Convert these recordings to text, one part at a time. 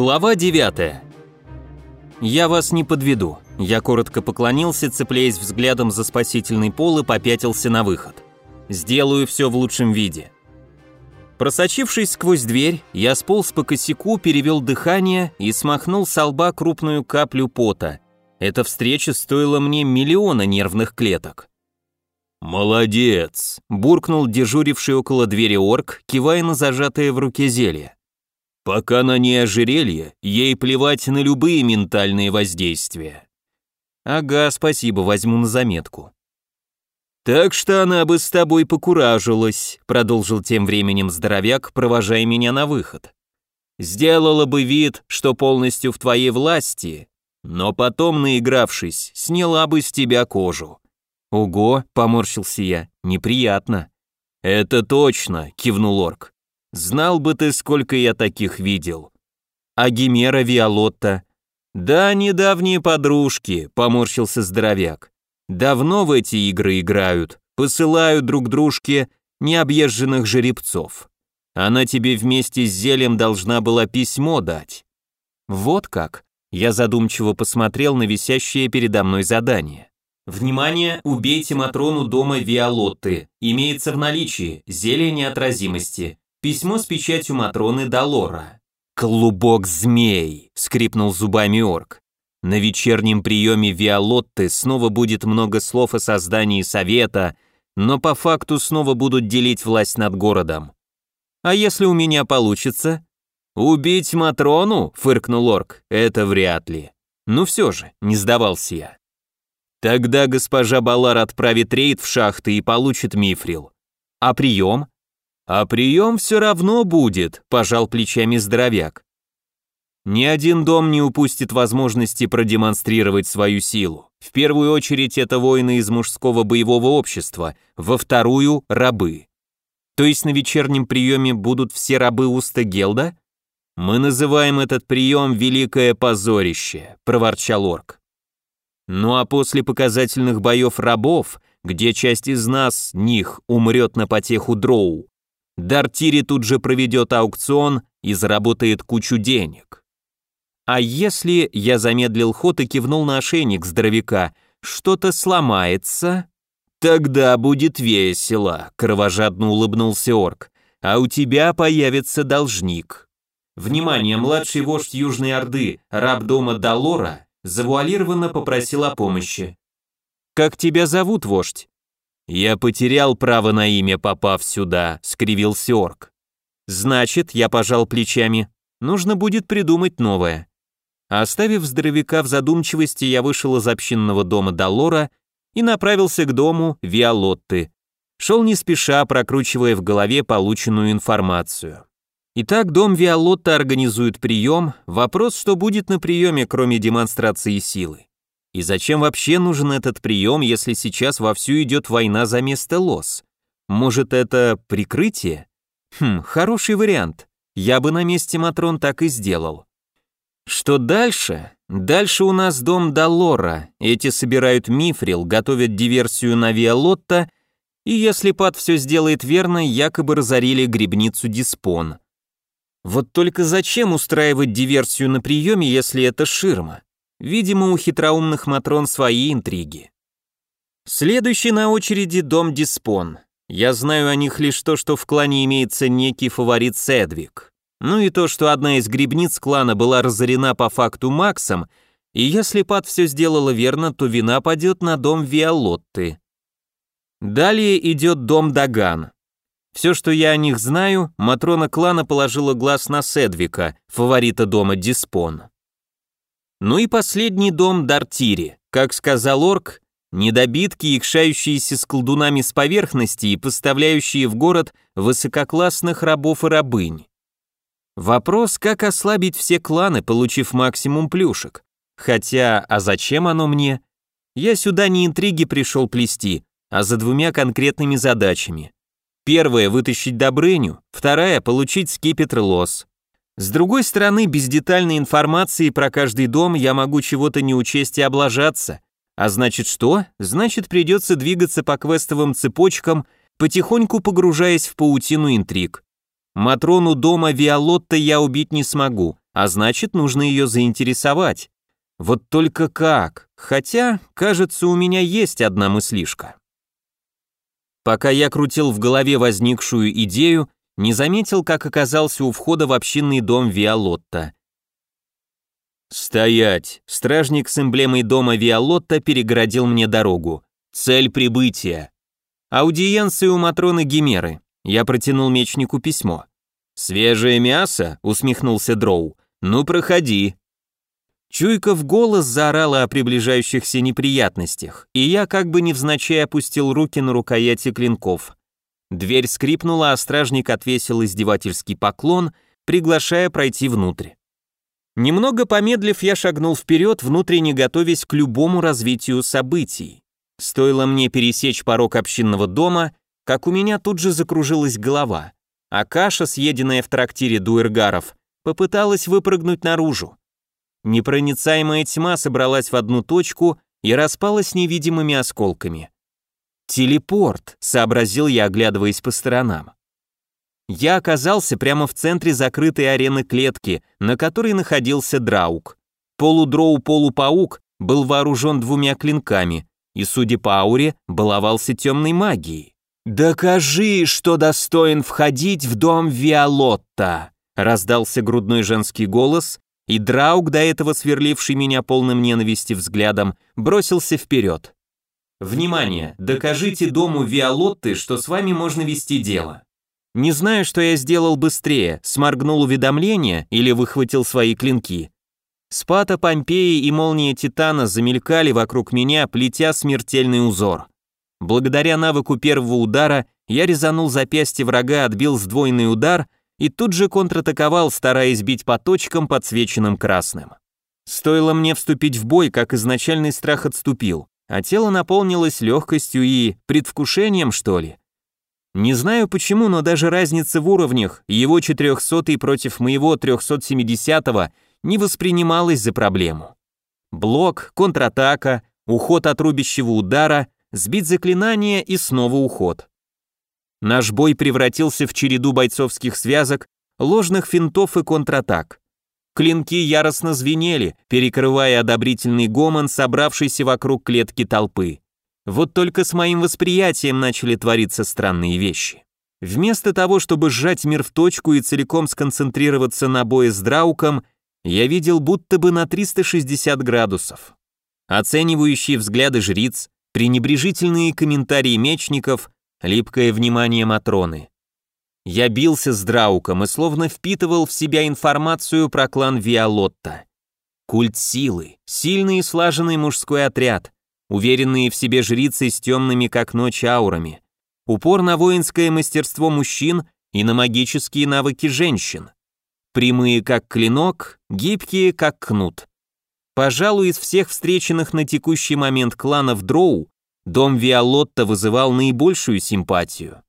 Глава 9. Я вас не подведу. Я коротко поклонился, цепляясь взглядом за спасительный пол и попятился на выход. Сделаю все в лучшем виде. Просочившись сквозь дверь, я сполз по косяку, перевел дыхание и смахнул с лба крупную каплю пота. Эта встреча стоила мне миллиона нервных клеток. «Молодец!» – буркнул дежуривший около двери орк, кивая на зажатое в руке зелье. «Пока на ней ожерелье, ей плевать на любые ментальные воздействия». «Ага, спасибо, возьму на заметку». «Так что она бы с тобой покуражилась», — продолжил тем временем здоровяк, провожая меня на выход. «Сделала бы вид, что полностью в твоей власти, но потом, наигравшись, сняла бы с тебя кожу. «Ого», — поморщился я, — «неприятно». «Это точно», — кивнул орк. «Знал бы ты, сколько я таких видел». «А Гимера Виолотта?» «Да, недавние подружки», — поморщился здоровяк. «Давно в эти игры играют, посылают друг дружке необъезженных жеребцов. Она тебе вместе с зелем должна была письмо дать». «Вот как?» Я задумчиво посмотрел на висящее передо мной задание. Внимание, убейте Матрону дома Виолотты. Имеется в наличии зелье неотразимости. Письмо с печатью Матроны Долора. «Клубок змей!» — скрипнул зубами орк. На вечернем приеме Виолотты снова будет много слов о создании совета, но по факту снова будут делить власть над городом. А если у меня получится? Убить Матрону? фыркнул орк. Это вряд ли. Ну все же, не сдавался я. Тогда госпожа Балар отправит рейд в шахты и получит мифрил. А прием? А прием все равно будет, пожал плечами здоровяк. Ни один дом не упустит возможности продемонстрировать свою силу. В первую очередь это воины из мужского боевого общества, во вторую – рабы. То есть на вечернем приеме будут все рабы уста Гелда? Мы называем этот прием «великое позорище», – проворчал орк. Ну а после показательных боев рабов, где часть из нас, них, умрет на потеху дроу, Дартири тут же проведет аукцион и заработает кучу денег. А если, я замедлил ход и кивнул на ошейник здоровяка, что-то сломается, тогда будет весело, кровожадно улыбнулся орк, а у тебя появится должник. Внимание, младший вождь Южной Орды, раб дома Далора, завуалированно попросил о помощи. «Как тебя зовут, вождь?» «Я потерял право на имя, попав сюда», — скривился орк. «Значит, я пожал плечами. Нужно будет придумать новое». Оставив здоровяка в задумчивости, я вышел из общинного дома Долора и направился к дому Виолотты. Шел не спеша, прокручивая в голове полученную информацию. Итак, дом Виолотта организует прием. Вопрос, что будет на приеме, кроме демонстрации силы. И зачем вообще нужен этот прием, если сейчас вовсю идет война за место лос? Может, это прикрытие? Хм, хороший вариант. Я бы на месте Матрон так и сделал. Что дальше? Дальше у нас дом Долора. Эти собирают мифрил, готовят диверсию на Виолотта, и если Пат все сделает верно, якобы разорили грибницу Диспон. Вот только зачем устраивать диверсию на приеме, если это ширма? Видимо, у хитроумных Матрон свои интриги. Следующий на очереди дом Диспон. Я знаю о них лишь то, что в клане имеется некий фаворит Седвик. Ну и то, что одна из грибниц клана была разорена по факту Максом, и если Пат все сделала верно, то вина падет на дом Виолотты. Далее идет дом Даган. Все, что я о них знаю, Матрона клана положила глаз на Седвика, фаворита дома Диспон. Ну и последний дом Дартири. Как сказал Орк, недобитки, икшающиеся с колдунами с поверхности и поставляющие в город высококлассных рабов и рабынь. Вопрос, как ослабить все кланы, получив максимум плюшек. Хотя, а зачем оно мне? Я сюда не интриги пришел плести, а за двумя конкретными задачами. Первая – вытащить Добрыню, вторая – получить скипетр лос. С другой стороны, без детальной информации про каждый дом я могу чего-то не учесть и облажаться. А значит что? Значит придется двигаться по квестовым цепочкам, потихоньку погружаясь в паутину интриг. Матрону дома Виолотта я убить не смогу, а значит, нужно ее заинтересовать. Вот только как? Хотя, кажется, у меня есть одна мыслишка. Пока я крутил в голове возникшую идею, не заметил, как оказался у входа в общинный дом Виолотта. «Стоять!» Стражник с эмблемой дома Виолотта перегородил мне дорогу. «Цель прибытия!» «Аудиенция у Матроны Гимеры». Я протянул мечнику письмо. «Свежее мясо?» — усмехнулся Дроу. «Ну, проходи». Чуйка в голос заорала о приближающихся неприятностях, и я как бы невзначай опустил руки на рукояти клинков. Дверь скрипнула, а стражник отвесил издевательский поклон, приглашая пройти внутрь. Немного помедлив, я шагнул вперед, внутренне готовясь к любому развитию событий. Стоило мне пересечь порог общинного дома, как у меня тут же закружилась голова, а каша, съеденная в трактире дуэргаров, попыталась выпрыгнуть наружу. Непроницаемая тьма собралась в одну точку и распалась невидимыми осколками. «Телепорт», — сообразил я, оглядываясь по сторонам. Я оказался прямо в центре закрытой арены клетки, на которой находился Драук. Полудроу-полупаук был вооружен двумя клинками и, судя по ауре, баловался темной магией. «Докажи, что достоин входить в дом Виолотта!» раздался грудной женский голос, и Драук, до этого сверливший меня полным ненависти взглядом, бросился вперед. «Внимание! Докажите дому Виолотты, что с вами можно вести дело!» Не знаю, что я сделал быстрее, сморгнул уведомление или выхватил свои клинки. Спата Помпеи и молния Титана замелькали вокруг меня, плетя смертельный узор. Благодаря навыку первого удара я резанул запястье врага, отбил сдвоенный удар и тут же контратаковал, стараясь бить по точкам, подсвеченным красным. Стоило мне вступить в бой, как изначальный страх отступил, а тело наполнилось легкостью и предвкушением, что ли. Не знаю почему, но даже разница в уровнях, его 400 против моего 370 не воспринималась за проблему. Блок, контратака, уход от рубящего удара, сбить заклинание и снова уход. Наш бой превратился в череду бойцовских связок, ложных финтов и контратак. Клинки яростно звенели, перекрывая одобрительный гомон, собравшийся вокруг клетки толпы. Вот только с моим восприятием начали твориться странные вещи. Вместо того, чтобы сжать мир в точку и целиком сконцентрироваться на бое с Драуком, я видел будто бы на 360 градусов. Оценивающие взгляды жриц, пренебрежительные комментарии мечников, липкое внимание Матроны. Я бился с Драуком и словно впитывал в себя информацию про клан Виолотта. Культ силы, сильный и слаженный мужской отряд, уверенные в себе жрицы с темными как ночь аурами, упор на воинское мастерство мужчин и на магические навыки женщин, прямые как клинок, гибкие как кнут. Пожалуй, из всех встреченных на текущий момент кланов Дроу, дом Виолотта вызывал наибольшую симпатию.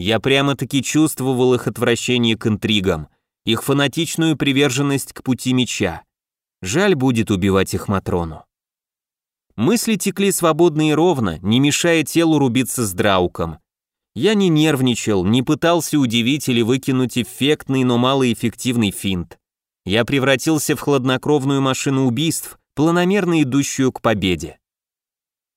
Я прямо-таки чувствовал их отвращение к интригам, их фанатичную приверженность к пути меча. Жаль будет убивать их Матрону. Мысли текли свободно и ровно, не мешая телу рубиться с драуком. Я не нервничал, не пытался удивить или выкинуть эффектный, но малоэффективный финт. Я превратился в хладнокровную машину убийств, планомерно идущую к победе.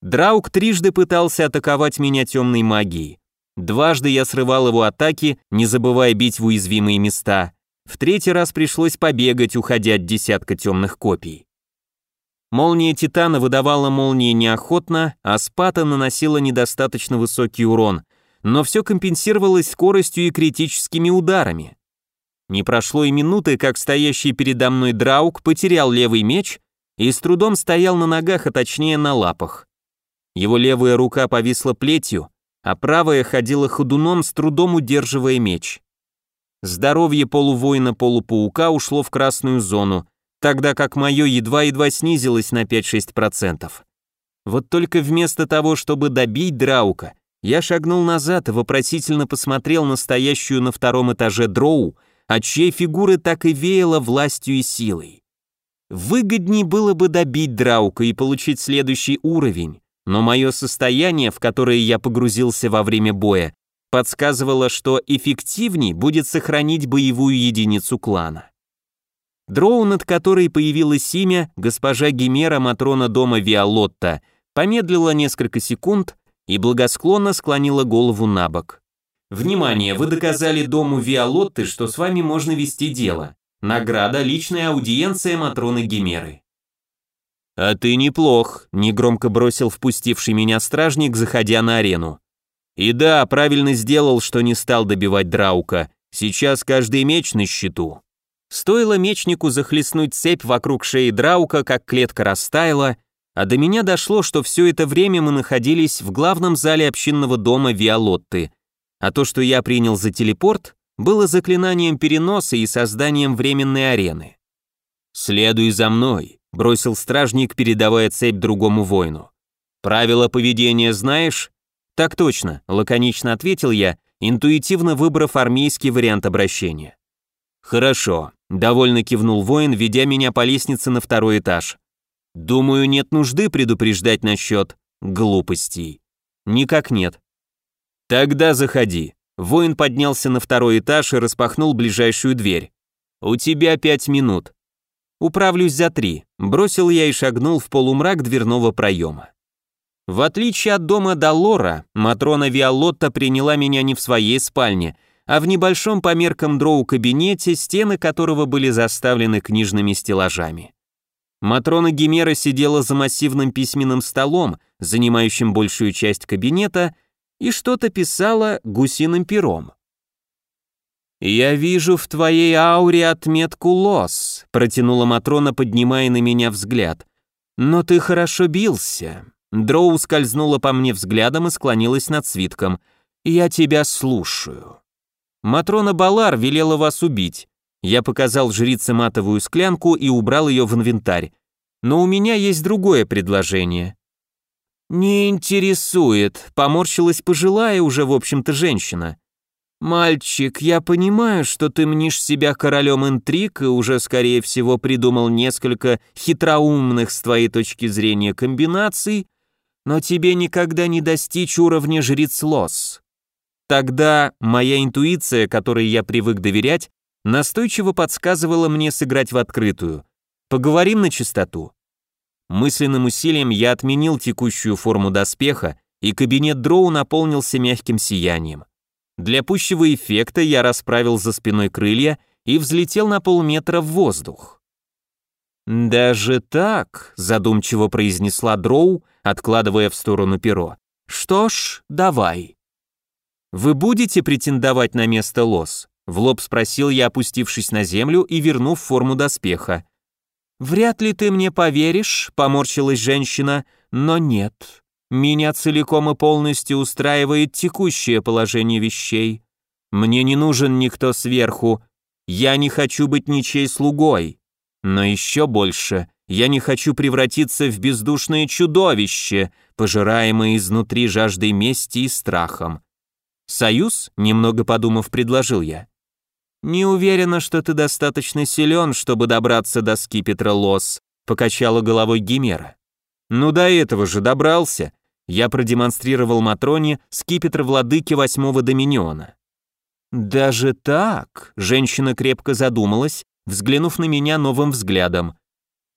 Драук трижды пытался атаковать меня темной магией. Дважды я срывал его атаки, не забывая бить в уязвимые места. В третий раз пришлось побегать, уходя от десятка темных копий. Молния Титана выдавала молнии неохотно, а Спата наносила недостаточно высокий урон, но все компенсировалось скоростью и критическими ударами. Не прошло и минуты, как стоящий передо мной Драук потерял левый меч и с трудом стоял на ногах, а точнее на лапах. Его левая рука повисла плетью, а правая ходила ходуном, с трудом удерживая меч. Здоровье полувоина-полупаука ушло в красную зону, тогда как мое едва-едва снизилось на 5-6%. Вот только вместо того, чтобы добить Драука, я шагнул назад и вопросительно посмотрел на стоящую на втором этаже дроу, от чьей фигуры так и веяло властью и силой. Выгодней было бы добить Драука и получить следующий уровень, но мое состояние, в которое я погрузился во время боя, подсказывало, что эффективней будет сохранить боевую единицу клана. Дроу, над которой появилось имя, госпожа Гимера Матрона дома Виолотта, помедлила несколько секунд и благосклонно склонила голову на бок. «Внимание, вы доказали дому Виолотты, что с вами можно вести дело. Награда – личная аудиенция Матроны Гимеры». «А ты неплох», – негромко бросил впустивший меня стражник, заходя на арену. «И да, правильно сделал, что не стал добивать Драука. Сейчас каждый меч на счету». Стоило мечнику захлестнуть цепь вокруг шеи Драука, как клетка растаяла, а до меня дошло, что все это время мы находились в главном зале общинного дома Виолотты, а то, что я принял за телепорт, было заклинанием переноса и созданием временной арены. «Следуй за мной», — бросил стражник, передавая цепь другому воину. «Правила поведения знаешь?» «Так точно», — лаконично ответил я, интуитивно выбрав армейский вариант обращения. «Хорошо», — довольно кивнул воин, ведя меня по лестнице на второй этаж. «Думаю, нет нужды предупреждать насчет глупостей». «Никак нет». «Тогда заходи». Воин поднялся на второй этаж и распахнул ближайшую дверь. «У тебя пять минут». «Управлюсь за три», — бросил я и шагнул в полумрак дверного проема. В отличие от дома Даллора, Матрона Виолотта приняла меня не в своей спальне — а в небольшом по меркам дроу кабинете, стены которого были заставлены книжными стеллажами. Матрона Гимера сидела за массивным письменным столом, занимающим большую часть кабинета, и что-то писала гусиным пером. «Я вижу в твоей ауре отметку лос», — протянула Матрона, поднимая на меня взгляд. «Но ты хорошо бился». Дроу скользнула по мне взглядом и склонилась над свитком. «Я тебя слушаю». Матрона Балар велела вас убить. Я показал жрице матовую склянку и убрал ее в инвентарь. Но у меня есть другое предложение. Не интересует, поморщилась пожилая уже, в общем-то, женщина. «Мальчик, я понимаю, что ты мнишь себя королем интриг и уже, скорее всего, придумал несколько хитроумных с твоей точки зрения комбинаций, но тебе никогда не достичь уровня жриц Лос. Тогда моя интуиция, которой я привык доверять, настойчиво подсказывала мне сыграть в открытую. Поговорим на чистоту. Мысленным усилием я отменил текущую форму доспеха, и кабинет дроу наполнился мягким сиянием. Для пущего эффекта я расправил за спиной крылья и взлетел на полметра в воздух. «Даже так», — задумчиво произнесла дроу, откладывая в сторону перо. «Что ж, давай». «Вы будете претендовать на место лос?» В лоб спросил я, опустившись на землю и вернув форму доспеха. «Вряд ли ты мне поверишь», — поморщилась женщина, — «но нет. Меня целиком и полностью устраивает текущее положение вещей. Мне не нужен никто сверху. Я не хочу быть ничей слугой. Но еще больше, я не хочу превратиться в бездушное чудовище, пожираемое изнутри жаждой мести и страхом. «Союз?» — немного подумав, предложил я. «Не уверена, что ты достаточно силен, чтобы добраться до скипетра Лос», — покачала головой Гимера. «Ну до этого же добрался», — я продемонстрировал Матроне скипетр владыки восьмого доминиона. «Даже так?» — женщина крепко задумалась, взглянув на меня новым взглядом.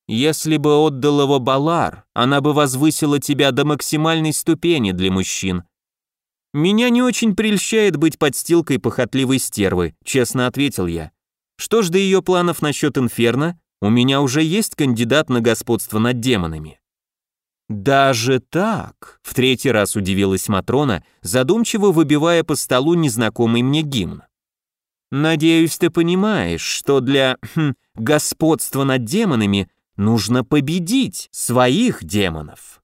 «Если бы отдал его Балар, она бы возвысила тебя до максимальной ступени для мужчин, «Меня не очень прельщает быть подстилкой похотливой стервы», честно ответил я. «Что ж до ее планов насчет Инферно? У меня уже есть кандидат на господство над демонами». «Даже так?» — в третий раз удивилась Матрона, задумчиво выбивая по столу незнакомый мне гимн. «Надеюсь, ты понимаешь, что для хм, господства над демонами нужно победить своих демонов».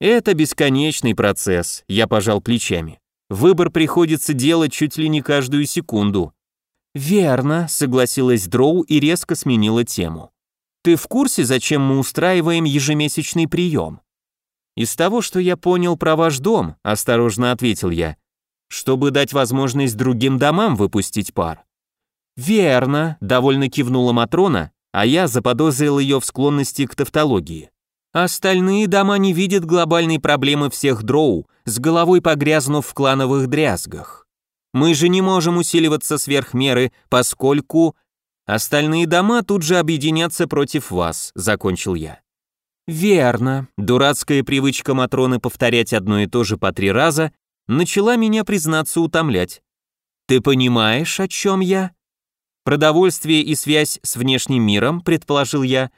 «Это бесконечный процесс», — я пожал плечами. Выбор приходится делать чуть ли не каждую секунду. «Верно», — согласилась Дроу и резко сменила тему. «Ты в курсе, зачем мы устраиваем ежемесячный прием?» «Из того, что я понял про ваш дом», — осторожно ответил я, «чтобы дать возможность другим домам выпустить пар». «Верно», — довольно кивнула Матрона, а я заподозрил ее в склонности к тавтологии. Остальные дома не видят глобальной проблемы всех дроу, с головой погрязнув в клановых дрязгах. Мы же не можем усиливаться сверх меры, поскольку... Остальные дома тут же объединятся против вас, закончил я. Верно. Дурацкая привычка Матроны повторять одно и то же по три раза начала меня, признаться, утомлять. Ты понимаешь, о чем я? Продовольствие и связь с внешним миром, предположил я.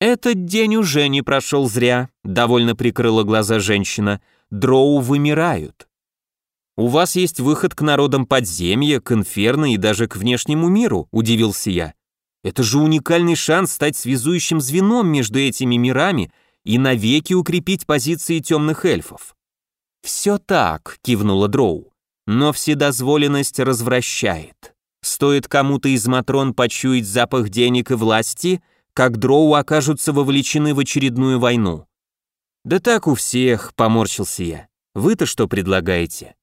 Этот день уже не прошел зря, довольно прикрыла глаза женщина. Дроу вымирают. У вас есть выход к народам подземья, к инферно и даже к внешнему миру, удивился я. Это же уникальный шанс стать связующим звеном между этими мирами и навеки укрепить позиции темных эльфов. «Все так», — кивнула Дроу, — «но вседозволенность развращает. Стоит кому-то из Матрон почуять запах денег и власти, как Дроу окажутся вовлечены в очередную войну». «Да так у всех», — поморщился я. «Вы-то что предлагаете?»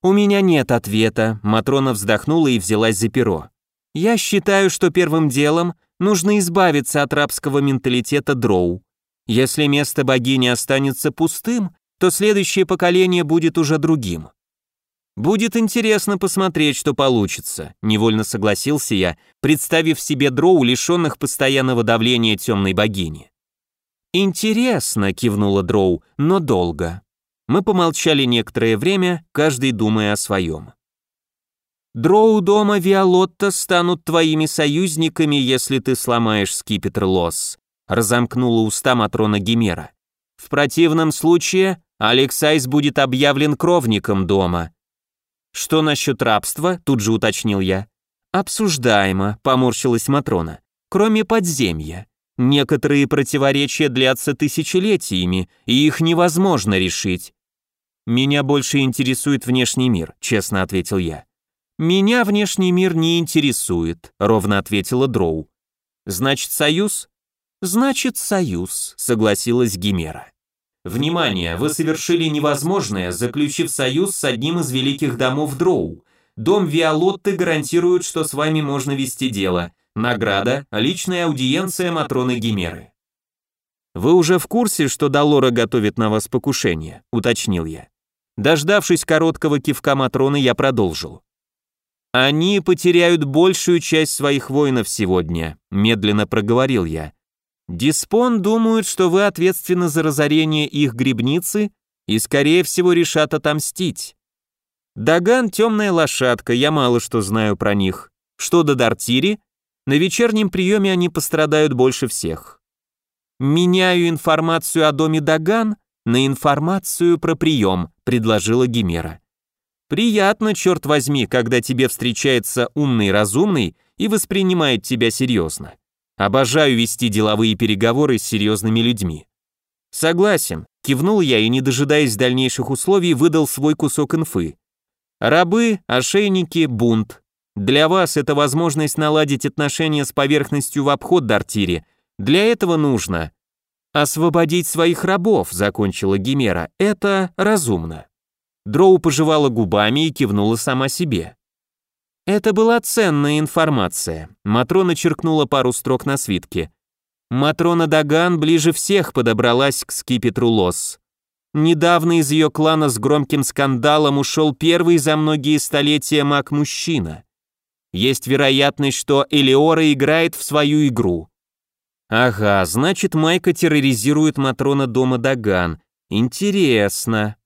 «У меня нет ответа», — Матрона вздохнула и взялась за перо. Я считаю, что первым делом нужно избавиться от рабского менталитета дроу. Если место богини останется пустым, то следующее поколение будет уже другим. Будет интересно посмотреть, что получится, невольно согласился я, представив себе дроу, лишенных постоянного давления темной богини. Интересно, кивнула дроу, но долго. Мы помолчали некоторое время, каждый думая о своем. Дроу дома Виолотта станут твоими союзниками, если ты сломаешь скипетр Лос», разомкнула уста Матрона Гимера. «В противном случае Алексайс будет объявлен кровником дома». «Что насчет рабства?» – тут же уточнил я. «Обсуждаемо», – поморщилась Матрона. «Кроме подземья. Некоторые противоречия длятся тысячелетиями, и их невозможно решить». «Меня больше интересует внешний мир», – честно ответил я. «Меня внешний мир не интересует», — ровно ответила Дроу. «Значит, союз?» «Значит, союз», — согласилась Гимера. «Внимание, вы совершили невозможное, заключив союз с одним из великих домов Дроу. Дом Виолотты гарантирует, что с вами можно вести дело. Награда — личная аудиенция Матроны Гимеры». «Вы уже в курсе, что Долора готовит на вас покушение?» — уточнил я. Дождавшись короткого кивка Матроны, я продолжил. «Они потеряют большую часть своих воинов сегодня», — медленно проговорил я. «Диспон думают, что вы ответственны за разорение их грибницы и, скорее всего, решат отомстить. Даган — темная лошадка, я мало что знаю про них. Что до Дартири, на вечернем приеме они пострадают больше всех. Меняю информацию о доме Даган на информацию про прием», — предложила Гимера. Приятно, черт возьми, когда тебе встречается умный разумный и воспринимает тебя серьезно. Обожаю вести деловые переговоры с серьезными людьми. Согласен, кивнул я и, не дожидаясь дальнейших условий, выдал свой кусок инфы. Рабы, ошейники, бунт. Для вас это возможность наладить отношения с поверхностью в обход Дартири. Для этого нужно освободить своих рабов, закончила Гимера. Это разумно. Дроу пожевала губами и кивнула сама себе. Это была ценная информация. Матрона черкнула пару строк на свитке. Матрона Даган ближе всех подобралась к скипетру Лос. Недавно из ее клана с громким скандалом ушел первый за многие столетия маг-мужчина. Есть вероятность, что Элиора играет в свою игру. Ага, значит, Майка терроризирует Матрона дома Даган. Интересно.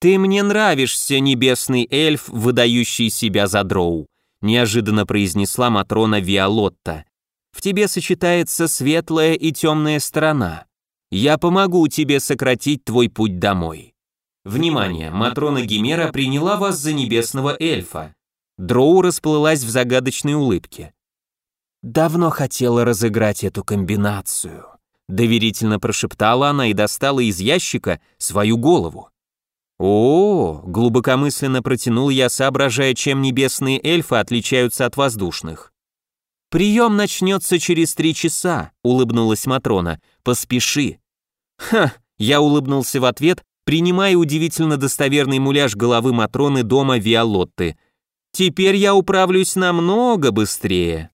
«Ты мне нравишься, небесный эльф, выдающий себя за дроу», неожиданно произнесла Матрона Виолотта. «В тебе сочетается светлая и темная сторона. Я помогу тебе сократить твой путь домой». Внимание, Матрона Гимера приняла вас за небесного эльфа. Дроу расплылась в загадочной улыбке. «Давно хотела разыграть эту комбинацию», доверительно прошептала она и достала из ящика свою голову. О, глубокомысленно протянул я, соображая, чем небесные эльфы отличаются от воздушных. Прием начнется через три часа, улыбнулась Матрона. Поспеши. Ха, я улыбнулся в ответ, принимая удивительно достоверный муляж головы Матроны дома Виолотты. Теперь я управлюсь намного быстрее.